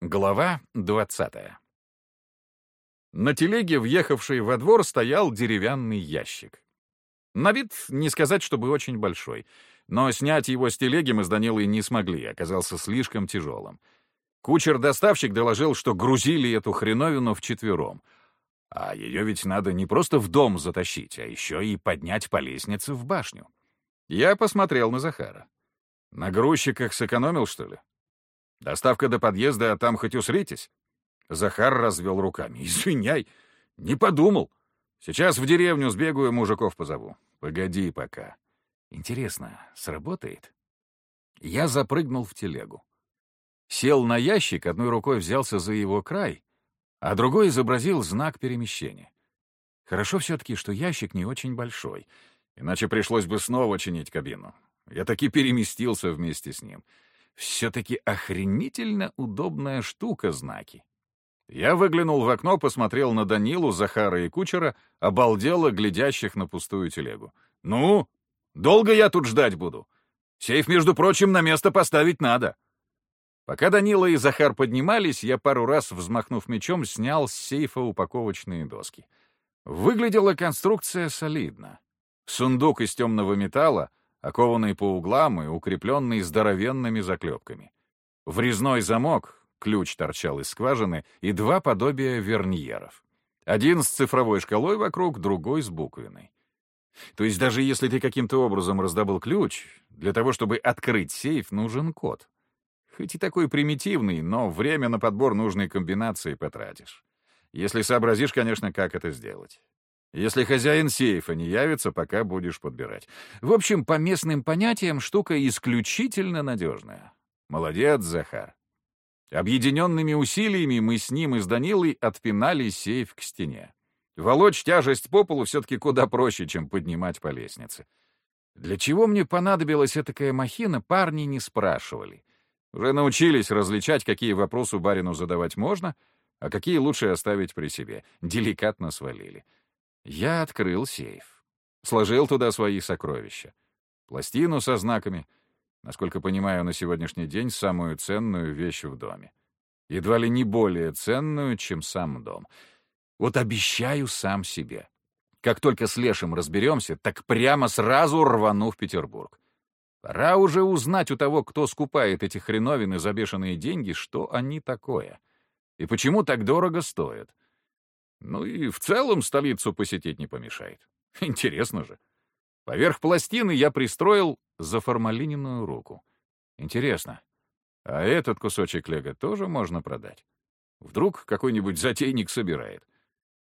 Глава 20 На телеге, въехавшей во двор, стоял деревянный ящик. На вид не сказать, чтобы очень большой, но снять его с телеги мы с Данилой не смогли, оказался слишком тяжелым. Кучер-доставщик доложил, что грузили эту хреновину вчетвером. А ее ведь надо не просто в дом затащить, а еще и поднять по лестнице в башню. Я посмотрел на Захара. На грузчиках сэкономил, что ли? Доставка до подъезда, а там хоть усритесь. Захар развел руками. Извиняй, не подумал. Сейчас в деревню сбегаю, мужиков позову. Погоди пока. Интересно, сработает? Я запрыгнул в телегу. Сел на ящик, одной рукой взялся за его край, а другой изобразил знак перемещения. Хорошо все-таки, что ящик не очень большой, иначе пришлось бы снова чинить кабину. Я таки переместился вместе с ним — все-таки охренительно удобная штука знаки. Я выглянул в окно, посмотрел на Данилу, Захара и Кучера, обалдело глядящих на пустую телегу. «Ну, долго я тут ждать буду? Сейф, между прочим, на место поставить надо». Пока Данила и Захар поднимались, я пару раз, взмахнув мечом, снял с сейфа упаковочные доски. Выглядела конструкция солидно. Сундук из темного металла, окованный по углам и укрепленный здоровенными заклепками. Врезной замок, ключ торчал из скважины, и два подобия верньеров. Один с цифровой шкалой вокруг, другой с буквенной. То есть даже если ты каким-то образом раздобыл ключ, для того, чтобы открыть сейф, нужен код. Хоть и такой примитивный, но время на подбор нужной комбинации потратишь. Если сообразишь, конечно, как это сделать. Если хозяин сейфа не явится, пока будешь подбирать. В общем, по местным понятиям, штука исключительно надежная. Молодец, Захар. Объединенными усилиями мы с ним и с Данилой отпинали сейф к стене. Волочь тяжесть по полу все-таки куда проще, чем поднимать по лестнице. Для чего мне понадобилась такая махина, парни не спрашивали. Уже научились различать, какие вопросы барину задавать можно, а какие лучше оставить при себе. Деликатно свалили. Я открыл сейф. Сложил туда свои сокровища. Пластину со знаками. Насколько понимаю, на сегодняшний день самую ценную вещь в доме. Едва ли не более ценную, чем сам дом. Вот обещаю сам себе. Как только с Лешим разберемся, так прямо сразу рвану в Петербург. Пора уже узнать у того, кто скупает эти хреновины за бешеные деньги, что они такое. И почему так дорого стоят. Ну и в целом столицу посетить не помешает. Интересно же. Поверх пластины я пристроил заформалиненную руку. Интересно, а этот кусочек лего тоже можно продать? Вдруг какой-нибудь затейник собирает.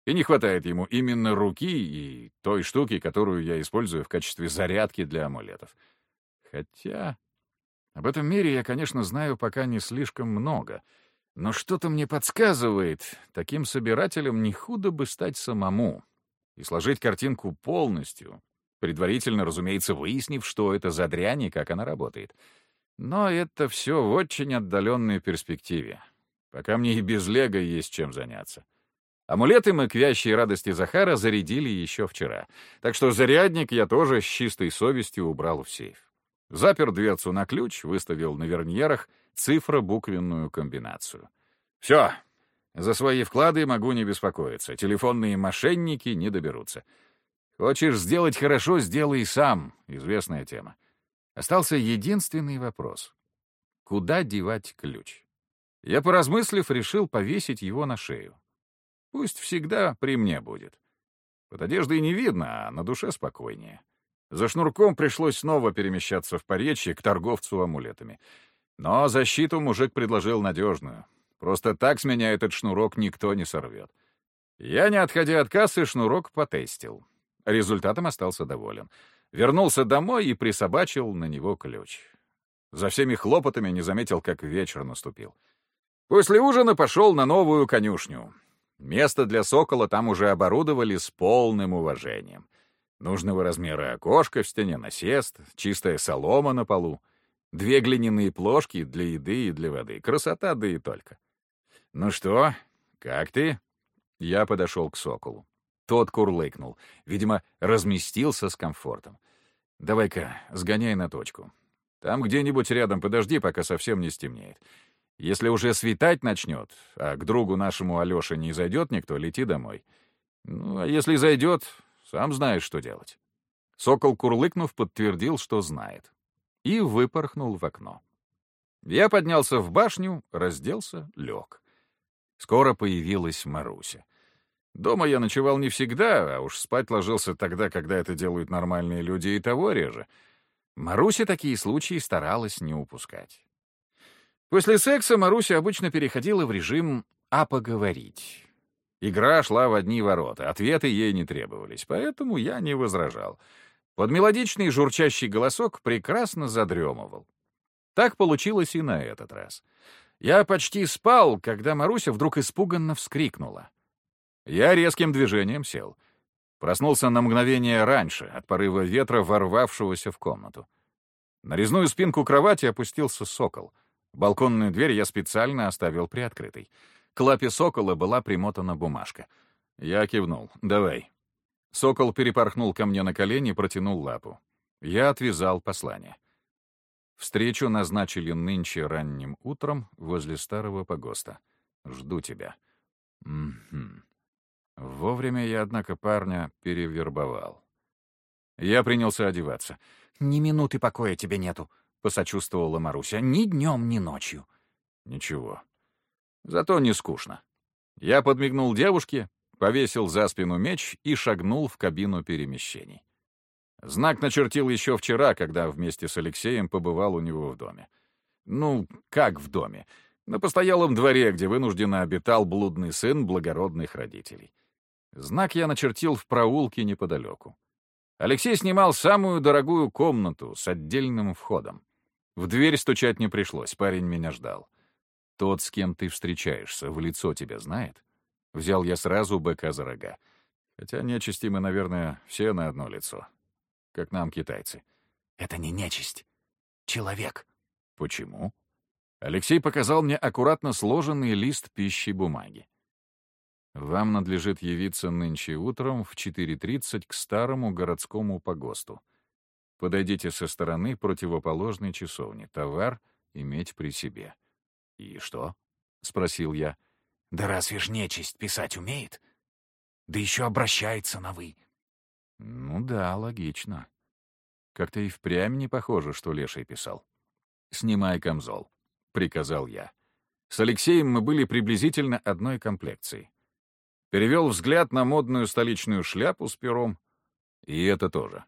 И не хватает ему именно руки и той штуки, которую я использую в качестве зарядки для амулетов. Хотя об этом мире я, конечно, знаю пока не слишком много — но что-то мне подсказывает, таким собирателем не худо бы стать самому и сложить картинку полностью, предварительно, разумеется, выяснив, что это за дрянь и как она работает. Но это все в очень отдаленной перспективе. Пока мне и без лего есть чем заняться. Амулеты мы к вящей радости Захара зарядили еще вчера, так что зарядник я тоже с чистой совестью убрал в сейф. Запер дверцу на ключ, выставил на верньерах — цифро-буквенную комбинацию. Все, за свои вклады могу не беспокоиться. Телефонные мошенники не доберутся. Хочешь сделать хорошо — сделай сам. Известная тема. Остался единственный вопрос. Куда девать ключ? Я, поразмыслив, решил повесить его на шею. Пусть всегда при мне будет. Под одеждой не видно, а на душе спокойнее. За шнурком пришлось снова перемещаться в Поречье к торговцу амулетами — но защиту мужик предложил надежную. Просто так с меня этот шнурок никто не сорвет. Я, не отходя от кассы, шнурок потестил. Результатом остался доволен. Вернулся домой и присобачил на него ключ. За всеми хлопотами не заметил, как вечер наступил. После ужина пошел на новую конюшню. Место для сокола там уже оборудовали с полным уважением. Нужного размера окошко в стене, насест, чистая солома на полу — Две глиняные плошки для еды и для воды. Красота, да и только. «Ну что, как ты?» Я подошел к соколу. Тот курлыкнул. Видимо, разместился с комфортом. «Давай-ка, сгоняй на точку. Там где-нибудь рядом подожди, пока совсем не стемнеет. Если уже светать начнет, а к другу нашему Алёше не зайдет никто, лети домой. Ну, а если зайдет, сам знаешь, что делать. Сокол, курлыкнув, подтвердил, что знает. И выпорхнул в окно. Я поднялся в башню, разделся, лег. Скоро появилась Маруся. Дома я ночевал не всегда, а уж спать ложился тогда, когда это делают нормальные люди, и того реже. Маруся такие случаи старалась не упускать. После секса Маруся обычно переходила в режим «а поговорить». Игра шла в одни ворота, ответы ей не требовались, поэтому я не возражал. Под мелодичный журчащий голосок прекрасно задремывал. Так получилось и на этот раз. Я почти спал, когда Маруся вдруг испуганно вскрикнула. Я резким движением сел. Проснулся на мгновение раньше, от порыва ветра, ворвавшегося в комнату. На резную спинку кровати опустился сокол. Балконную дверь я специально оставил приоткрытой. К лапе сокола была примотана бумажка. Я кивнул. «Давай». Сокол перепорхнул ко мне на колени и протянул лапу. Я отвязал послание. Встречу назначили нынче ранним утром возле старого погоста. Жду тебя. Угу. Вовремя я, однако, парня перевербовал. Я принялся одеваться. «Ни минуты покоя тебе нету», — посочувствовала Маруся. «Ни днем, ни ночью». «Ничего. Зато не скучно». Я подмигнул девушке, повесил за спину меч и шагнул в кабину перемещений. Знак начертил еще вчера, когда вместе с Алексеем побывал у него в доме. Ну, как в доме? На постоялом дворе, где вынужденно обитал блудный сын благородных родителей. Знак я начертил в проулке неподалеку. Алексей снимал самую дорогую комнату с отдельным входом. В дверь стучать не пришлось, парень меня ждал. Тот, с кем ты встречаешься, в лицо тебя знает? Взял я сразу быка за рога. Хотя нечисти мы, наверное, все на одно лицо. Как нам, китайцы. Это не нечисть. Человек. Почему? Алексей показал мне аккуратно сложенный лист пищи бумаги. Вам надлежит явиться нынче утром в 4.30 к старому городскому погосту. Подойдите со стороны противоположной часовни. Товар иметь при себе. «И что?» — спросил я. «Да разве ж нечисть писать умеет? Да еще обращается на «вы». «Ну да, логично. Как-то и впрямь не похоже, что Леший писал. «Снимай камзол», — приказал я. С Алексеем мы были приблизительно одной комплекции. Перевел взгляд на модную столичную шляпу с пером. И это тоже.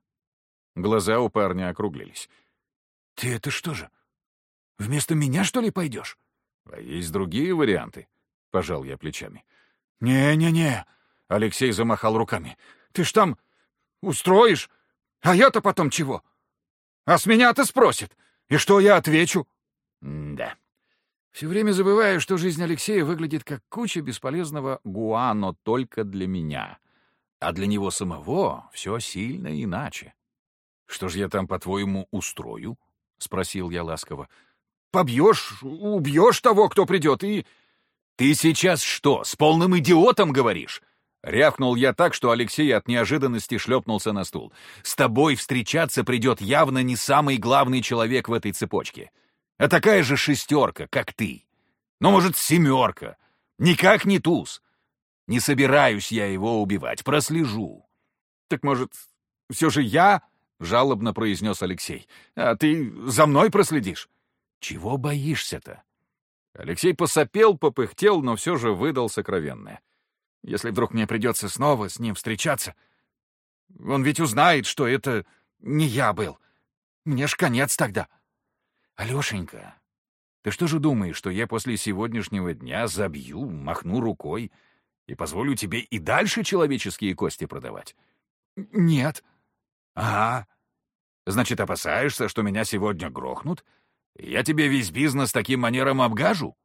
Глаза у парня округлились. «Ты это что же? Вместо меня, что ли, пойдешь?» «А есть другие варианты?» — пожал я плечами. «Не-не-не!» — Алексей замахал руками. «Ты ж там устроишь? А я-то потом чего? А с меня-то спросят. И что я отвечу?» «Да, все время забываю, что жизнь Алексея выглядит как куча бесполезного гуано только для меня. А для него самого все сильно иначе. «Что ж я там, по-твоему, устрою?» — спросил я ласково. «Побьешь, убьешь того, кто придет, и...» «Ты сейчас что, с полным идиотом говоришь?» Рявкнул я так, что Алексей от неожиданности шлепнулся на стул. «С тобой встречаться придет явно не самый главный человек в этой цепочке а такая же шестерка, как ты. Ну, может, семерка. Никак не туз. Не собираюсь я его убивать, прослежу. Так, может, все же я? — жалобно произнес Алексей. «А ты за мной проследишь?» «Чего боишься-то?» Алексей посопел, попыхтел, но все же выдал сокровенное. «Если вдруг мне придется снова с ним встречаться, он ведь узнает, что это не я был. Мне ж конец тогда». «Алешенька, ты что же думаешь, что я после сегодняшнего дня забью, махну рукой и позволю тебе и дальше человеческие кости продавать?» «Нет». «Ага. Значит, опасаешься, что меня сегодня грохнут? Я тебе весь бизнес таким манером обгажу?»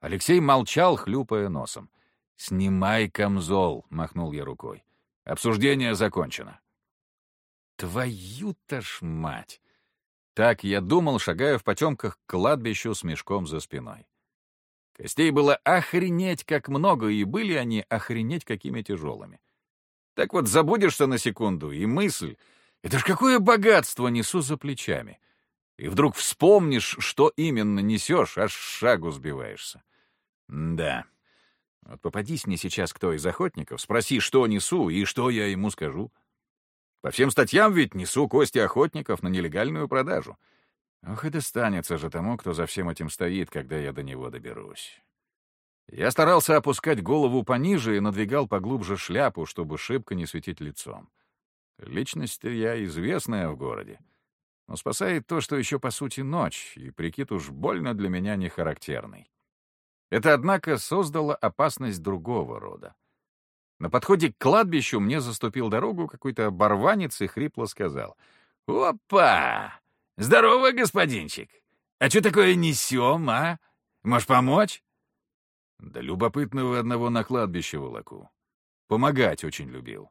Алексей молчал, хлюпая носом. «Снимай камзол», — махнул я рукой. «Обсуждение закончено». «Твою-то ж мать!» Так я думал, шагая в потемках к кладбищу с мешком за спиной. Костей было охренеть как много, и были они охренеть какими тяжелыми. Так вот, забудешься на секунду, и мысль — это ж какое богатство несу за плечами. И вдруг вспомнишь, что именно несешь, аж шагу сбиваешься. Да. Вот попадись мне сейчас кто из охотников, спроси, что несу и что я ему скажу. По всем статьям ведь несу кости охотников на нелегальную продажу. Ох и достанется же тому, кто за всем этим стоит, когда я до него доберусь. Я старался опускать голову пониже и надвигал поглубже шляпу, чтобы шибко не светить лицом. Личность я известная в городе. Но спасает то, что еще по сути ночь, и прикид уж больно для меня не характерный. Это, однако, создало опасность другого рода. На подходе к кладбищу мне заступил дорогу какой-то оборванец и хрипло сказал. «Опа! Здорово, господинчик! А что такое несем, а? Можешь помочь?» Да любопытного одного на кладбище волоку. Помогать очень любил.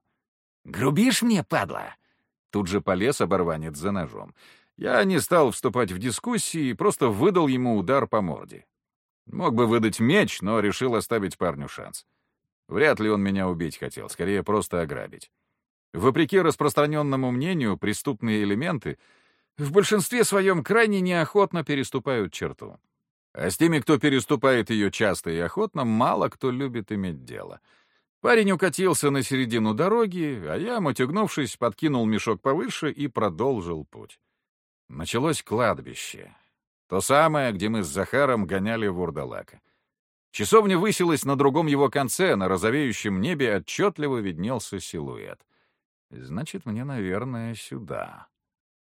«Грубишь мне, падла?» Тут же полез оборванец за ножом. Я не стал вступать в дискуссии, просто выдал ему удар по морде. Мог бы выдать меч, но решил оставить парню шанс. Вряд ли он меня убить хотел, скорее просто ограбить. Вопреки распространенному мнению, преступные элементы в большинстве своем крайне неохотно переступают черту. А с теми, кто переступает ее часто и охотно, мало кто любит иметь дело. Парень укатился на середину дороги, а я, мотягнувшись, подкинул мешок повыше и продолжил путь. Началось кладбище. То самое, где мы с Захаром гоняли вурдалака. Часовня высилась на другом его конце, на розовеющем небе отчетливо виднелся силуэт. Значит, мне, наверное, сюда.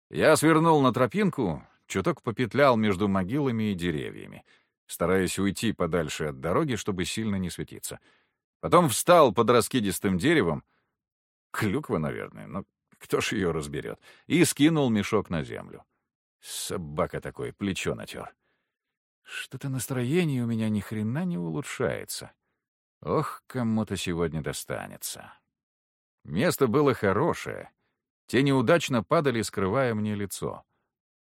Я свернул на тропинку, чуток попетлял между могилами и деревьями, стараясь уйти подальше от дороги, чтобы сильно не светиться. Потом встал под раскидистым деревом, клюква, наверное, но кто ж ее разберет, и скинул мешок на землю. Собака такой, плечо натер. Что-то настроение у меня ни хрена не улучшается. Ох, кому-то сегодня достанется. Место было хорошее. Те неудачно падали, скрывая мне лицо.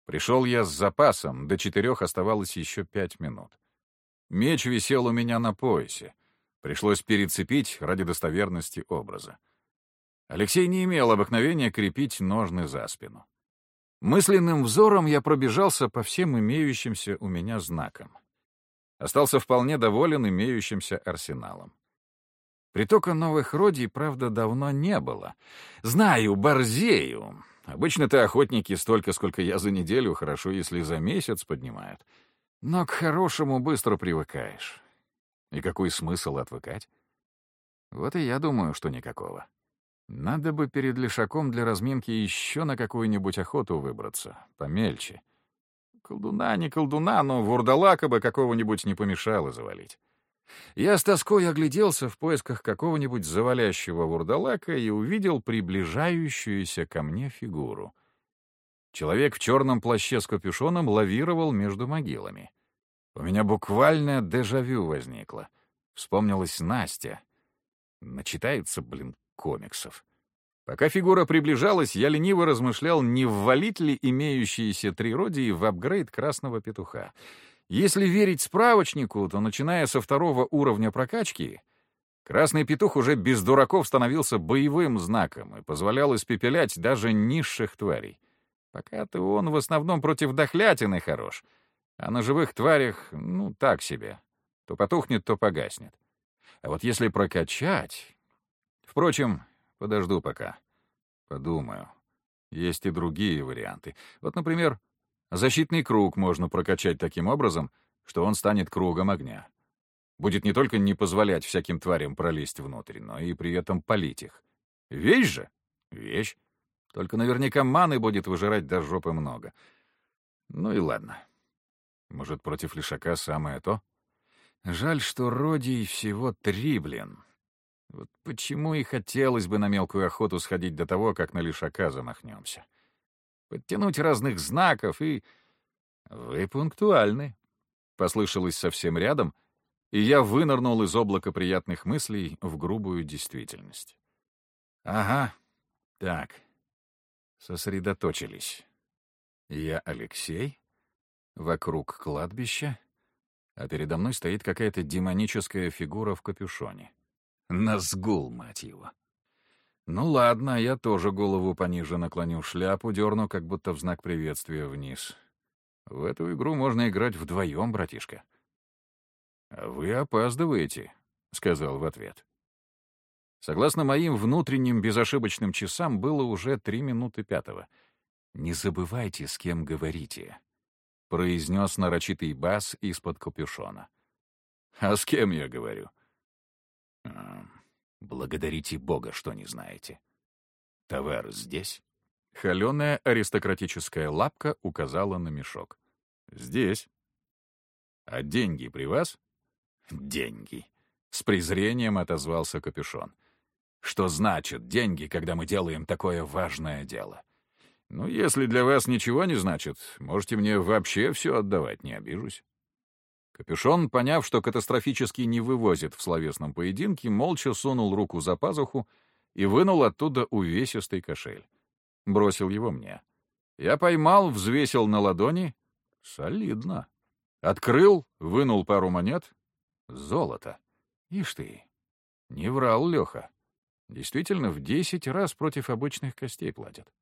Пришел я с запасом, до четырех оставалось еще пять минут. Меч висел у меня на поясе. Пришлось перецепить ради достоверности образа. Алексей не имел обыкновения крепить ножны за спину. Мысленным взором я пробежался по всем имеющимся у меня знакам. Остался вполне доволен имеющимся арсеналом. Притока новых родий, правда, давно не было. Знаю, борзею. Обычно-то охотники столько, сколько я за неделю, хорошо, если за месяц поднимают. Но к хорошему быстро привыкаешь. И какой смысл отвыкать? Вот и я думаю, что никакого. Надо бы перед лишаком для разминки еще на какую-нибудь охоту выбраться, помельче. Колдуна не колдуна, но вурдалака бы какого-нибудь не помешало завалить. Я с тоской огляделся в поисках какого-нибудь завалящего вурдалака и увидел приближающуюся ко мне фигуру. Человек в черном плаще с капюшоном лавировал между могилами. У меня буквально дежавю возникло. Вспомнилась Настя. Начитается, блин, комиксов. Пока фигура приближалась, я лениво размышлял, не ввалить ли имеющиеся триродии в апгрейд красного петуха. Если верить справочнику, то, начиная со второго уровня прокачки, красный петух уже без дураков становился боевым знаком и позволял испепелять даже низших тварей. Пока-то он в основном против дохлятины хорош, а на живых тварях, ну, так себе. То потухнет, то погаснет. А вот если прокачать, Впрочем, подожду пока. Подумаю. Есть и другие варианты. Вот, например, защитный круг можно прокачать таким образом, что он станет кругом огня. Будет не только не позволять всяким тварям пролезть внутрь, но и при этом полить их. Вещь же? Вещь. Только наверняка маны будет выжирать до жопы много. Ну и ладно. Может, против лишака самое то? Жаль, что родий всего три, блин. Вот почему и хотелось бы на мелкую охоту сходить до того, как на лишака замахнемся. Подтянуть разных знаков и... Вы пунктуальны. Послышалось совсем рядом, и я вынырнул из облака приятных мыслей в грубую действительность. Ага, так, сосредоточились. Я Алексей, вокруг кладбища, а передо мной стоит какая-то демоническая фигура в капюшоне. Назгул, мать его. Ну ладно, я тоже голову пониже наклоню, шляпу дерну, как будто в знак приветствия вниз. В эту игру можно играть вдвоем, братишка. «А «Вы опаздываете», — сказал в ответ. Согласно моим внутренним безошибочным часам, было уже три минуты пятого. «Не забывайте, с кем говорите», — произнес нарочитый бас из-под капюшона. «А с кем я говорю?» «А, «Благодарите Бога, что не знаете. Товар здесь?» Холеная аристократическая лапка указала на мешок. «Здесь». «А деньги при вас?» «Деньги», — с презрением отозвался капюшон. «Что значит деньги, когда мы делаем такое важное дело?» «Ну, если для вас ничего не значит, можете мне вообще все отдавать, не обижусь». Капюшон, поняв, что катастрофически не вывозит в словесном поединке, молча сунул руку за пазуху и вынул оттуда увесистый кошель. Бросил его мне. Я поймал, взвесил на ладони. Солидно. Открыл, вынул пару монет. Золото. Ишь ты. Не врал Леха. Действительно, в десять раз против обычных костей платят.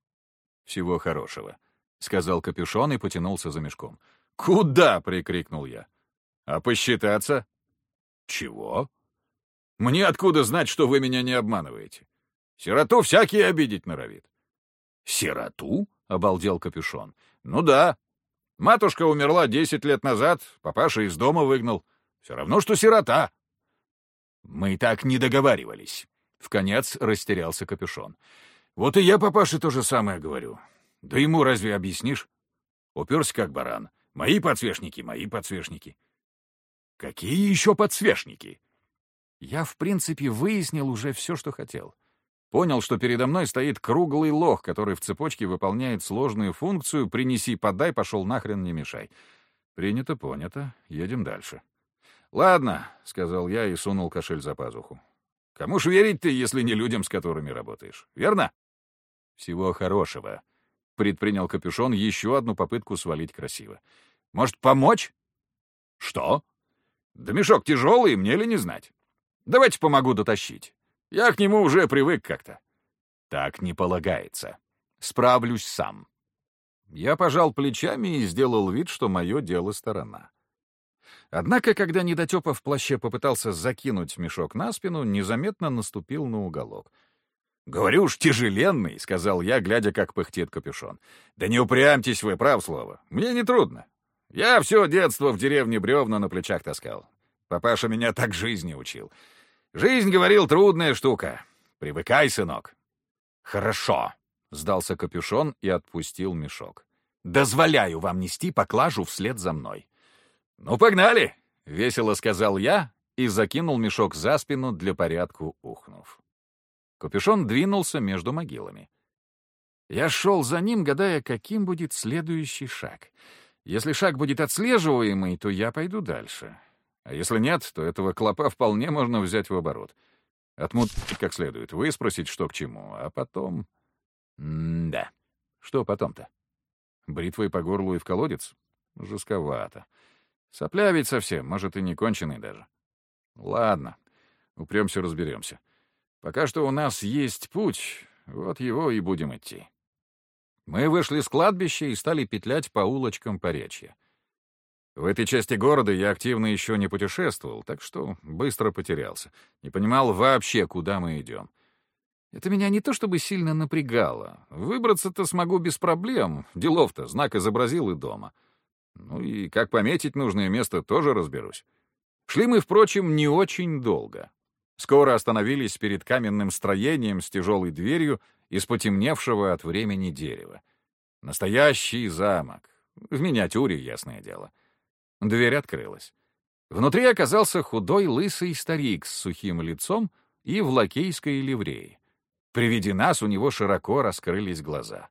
«Всего хорошего», — сказал капюшон и потянулся за мешком. «Куда?» — прикрикнул я. «А посчитаться?» «Чего?» «Мне откуда знать, что вы меня не обманываете? Сироту всякий обидеть норовит». «Сироту?» — обалдел капюшон. «Ну да. Матушка умерла десять лет назад, папаша из дома выгнал. Все равно, что сирота». «Мы так не договаривались». В конец растерялся капюшон. «Вот и я папаше то же самое говорю. Да ему разве объяснишь?» Уперся как баран. «Мои подсвечники, мои подсвечники». «Какие еще подсвечники?» Я, в принципе, выяснил уже все, что хотел. Понял, что передо мной стоит круглый лох, который в цепочке выполняет сложную функцию «принеси, подай, пошел нахрен, не мешай». Принято, понято. Едем дальше. «Ладно», — сказал я и сунул кошель за пазуху. «Кому ж верить ты, если не людям, с которыми работаешь? Верно?» «Всего хорошего», — предпринял капюшон еще одну попытку свалить красиво. «Может, помочь?» «Что?» «Да мешок тяжелый, мне ли не знать? Давайте помогу дотащить». Я к нему уже привык как-то. Так не полагается. Справлюсь сам. Я пожал плечами и сделал вид, что мое дело сторона. Однако, когда недотепа в плаще попытался закинуть мешок на спину, незаметно наступил на уголок. «Говорю уж, тяжеленный», — сказал я, глядя, как пыхтит капюшон. «Да не упрямьтесь вы, прав слово. Мне не трудно. Я все детство в деревне бревна на плечах таскал. Папаша меня так жизни учил. Жизнь, говорил, трудная штука. Привыкай, сынок. Хорошо, сдался капюшон и отпустил мешок. Дозволяю вам нести поклажу вслед за мной. Ну, погнали, весело сказал я и закинул мешок за спину для порядку, ухнув. Капюшон двинулся между могилами. Я шел за ним, гадая, каким будет следующий шаг. Если шаг будет отслеживаемый, то я пойду дальше. А если нет, то этого клопа вполне можно взять в оборот. Отмутить как следует, выспросить, что к чему, а потом... М-да. Что потом-то? Бритвой по горлу и в колодец? Жестковато. Сопля ведь совсем, может, и не конченый даже. Ладно, упремся, разберемся. Пока что у нас есть путь, вот его и будем идти. Мы вышли с кладбища и стали петлять по улочкам Поречья. В этой части города я активно еще не путешествовал, так что быстро потерялся. Не понимал вообще, куда мы идем. Это меня не то чтобы сильно напрягало. Выбраться-то смогу без проблем. Делов-то, знак изобразил и дома. Ну и как пометить нужное место, тоже разберусь. Шли мы, впрочем, не очень долго. Скоро остановились перед каменным строением с тяжелой дверью из потемневшего от времени дерева. Настоящий замок. В миниатюре, ясное дело. — Дверь открылась. Внутри оказался худой лысый старик с сухим лицом и в лакейской ливреи. При виде нас у него широко раскрылись глаза.